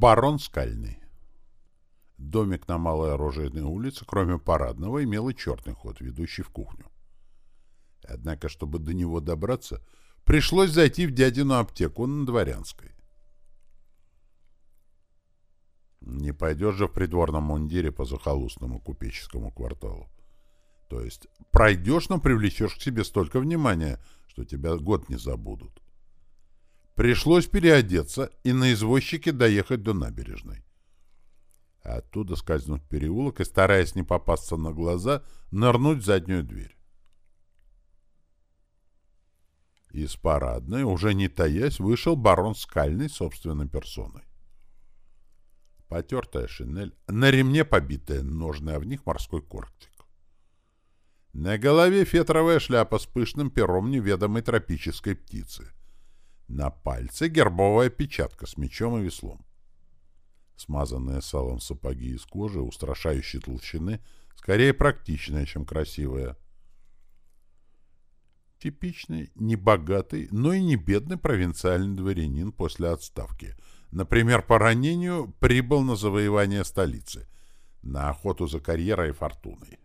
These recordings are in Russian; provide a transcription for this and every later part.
Барон Скальный. Домик на Малой Оружейной улице, кроме парадного, имел и черный ход, ведущий в кухню. Однако, чтобы до него добраться, пришлось зайти в дядину аптеку на Дворянской. Не пойдешь же в придворном мундире по захолустному купеческому кварталу. То есть пройдешь, но привлечешь к себе столько внимания, что тебя год не забудут. Пришлось переодеться и на извозчике доехать до набережной. оттуда скользнуть в переулок и, стараясь не попасться на глаза, нырнуть в заднюю дверь. Из парадной, уже не таясь, вышел барон Скальный собственной персоной. Потертая шинель, на ремне побитая ножны, а в них морской кортик. На голове фетровая шляпа с пышным пером неведомой тропической птицы. На пальце гербовая печатка с мечом и веслом. Смазанные салом сапоги из кожи, устрашающей толщины, скорее практичные, чем красивые. Типичный, небогатый, но и не бедный провинциальный дворянин после отставки. Например, по ранению прибыл на завоевание столицы, на охоту за карьерой и фортуной.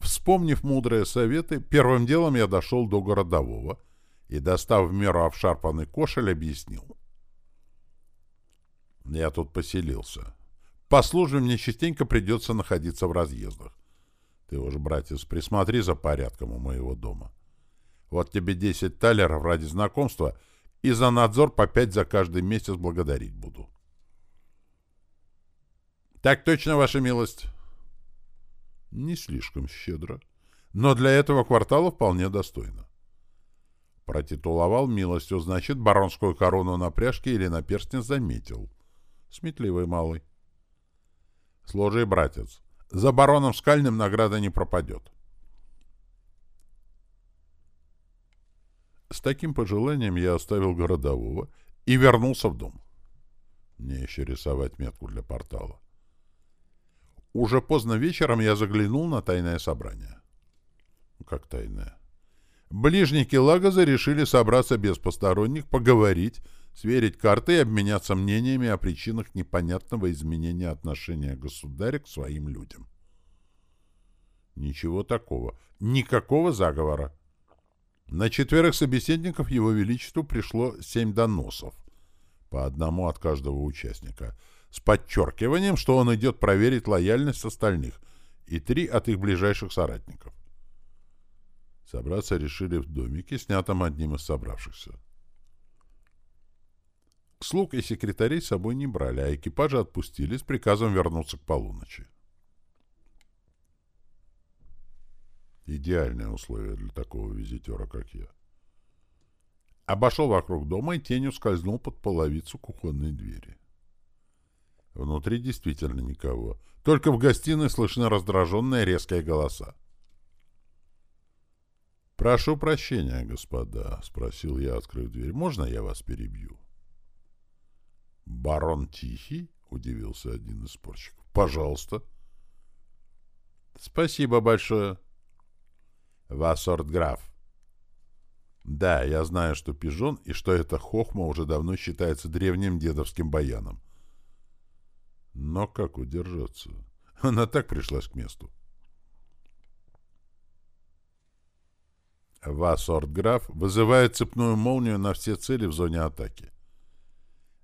Вспомнив мудрые советы, первым делом я дошел до городового и, достав в меру обшарпанный кошель, объяснил. Я тут поселился. По службе мне частенько придется находиться в разъездах. Ты уж, братец, присмотри за порядком у моего дома. Вот тебе десять талеров ради знакомства и за надзор по пять за каждый месяц благодарить буду. — Так точно, ваша милость. Не слишком щедро, но для этого квартала вполне достойно. Протитуловал милостью, значит, баронскую корону на пряжке или на перстне заметил. Сметливый малый. Сложи, братец, за бароном Скальным награда не пропадет. С таким пожеланием я оставил городового и вернулся в дом. Мне еще рисовать метку для портала. Уже поздно вечером я заглянул на тайное собрание. Как тайное? Ближники Лагоза решили собраться без посторонних, поговорить, сверить карты и обменяться мнениями о причинах непонятного изменения отношения государя к своим людям. Ничего такого. Никакого заговора. На четверых собеседников Его Величеству пришло семь доносов, по одному от каждого участника — с подчеркиванием, что он идет проверить лояльность остальных, и три от их ближайших соратников. Собраться решили в домике, снятом одним из собравшихся. Слуг и секретарей с собой не брали, а экипажи отпустили с приказом вернуться к полуночи. Идеальное условие для такого визитера, как я. Обошел вокруг дома и тенью скользнул под половицу кухонной двери. Внутри действительно никого. Только в гостиной слышны раздраженные резкие голоса. «Прошу прощения, господа», — спросил я, открыв дверь. «Можно я вас перебью?» «Барон Тихий?» — удивился один из спорщиков. «Пожалуйста». «Спасибо большое». «Вассорт граф». «Да, я знаю, что пижон и что эта хохма уже давно считается древним дедовским баяном. Но как удержаться? Она так пришлась к месту. Вассорт-граф вызывает цепную молнию на все цели в зоне атаки.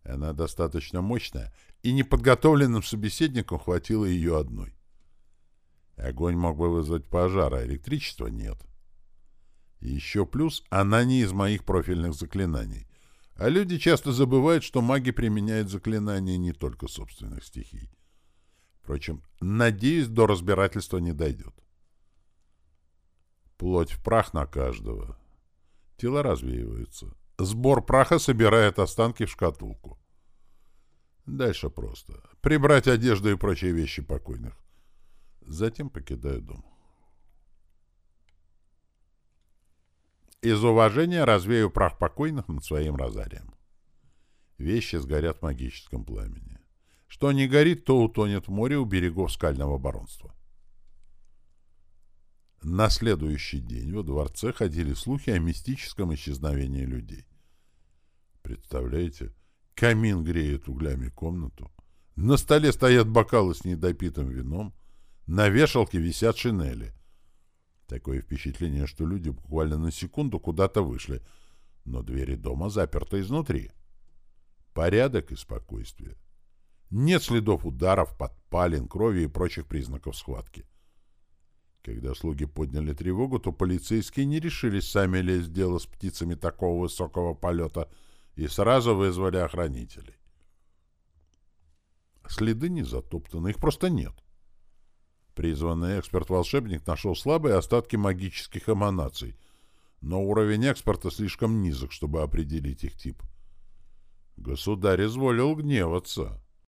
Она достаточно мощная, и неподготовленным собеседникам хватило ее одной. Огонь мог бы вызвать пожар, а электричества нет. Еще плюс, она не из моих профильных заклинаний, а люди часто забывают, что маги применяют заклинания не только собственных стихий. Впрочем, надеюсь, до разбирательства не дойдет. Плоть в прах на каждого. Тела развеиваются. Сбор праха собирает останки в шкатулку. Дальше просто. Прибрать одежду и прочие вещи покойных. Затем покидаю дом. Из уважения развею прах покойных над своим розарием. Вещи сгорят в магическом пламени. Что не горит, то утонет в море у берегов скального баронства. На следующий день во дворце ходили слухи о мистическом исчезновении людей. Представляете? Камин греет углями комнату. На столе стоят бокалы с недопитым вином. На вешалке висят шинели. Такое впечатление, что люди буквально на секунду куда-то вышли, но двери дома заперты изнутри. Порядок и спокойствие. Нет следов ударов, подпалин, крови и прочих признаков схватки. Когда слуги подняли тревогу, то полицейские не решились сами лезть в дело с птицами такого высокого полета и сразу вызвали охранителей. Следы не затоптаны, их просто нет. Призванный эксперт-волшебник нашел слабые остатки магических эманаций, но уровень экспорта слишком низок, чтобы определить их тип. Государь изволил гневаться.